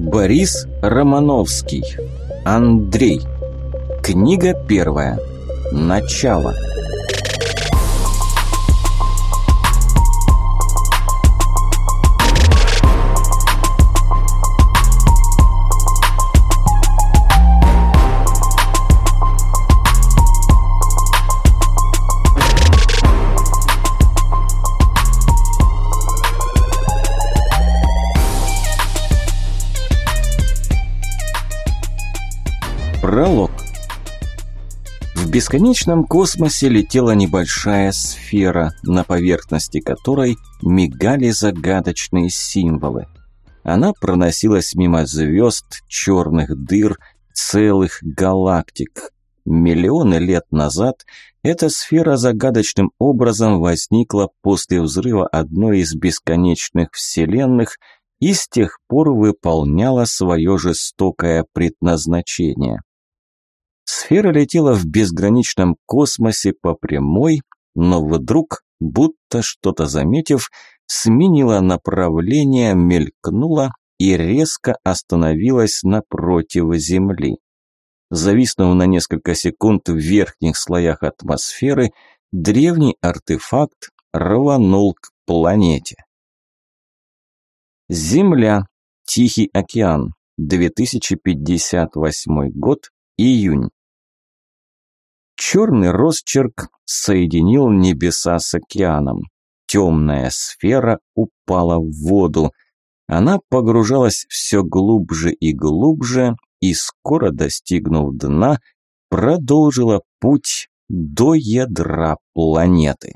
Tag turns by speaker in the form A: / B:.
A: Борис Романовский. Андрей. Книга первая. Начало. Пролог. В бесконечном космосе летела небольшая сфера, на поверхности которой мигали загадочные символы. Она проносилась мимо звезд, черных дыр, целых галактик. Миллионы лет назад эта сфера загадочным образом возникла после взрыва одной из бесконечных вселенных и с тех пор выполняла свое жестокое предназначение. Сфера летела в безграничном космосе по прямой, но вдруг, будто что-то заметив, сменила направление, мелькнула и резко остановилась напротив Земли. Зависнув на несколько секунд в верхних слоях атмосферы, древний артефакт рванул к планете. Земля. Тихий океан. 2058 год. Июнь. Черный росчерк соединил небеса с океаном. Темная сфера упала в воду. Она погружалась все глубже и глубже, и скоро достигнув дна, продолжила путь до ядра планеты.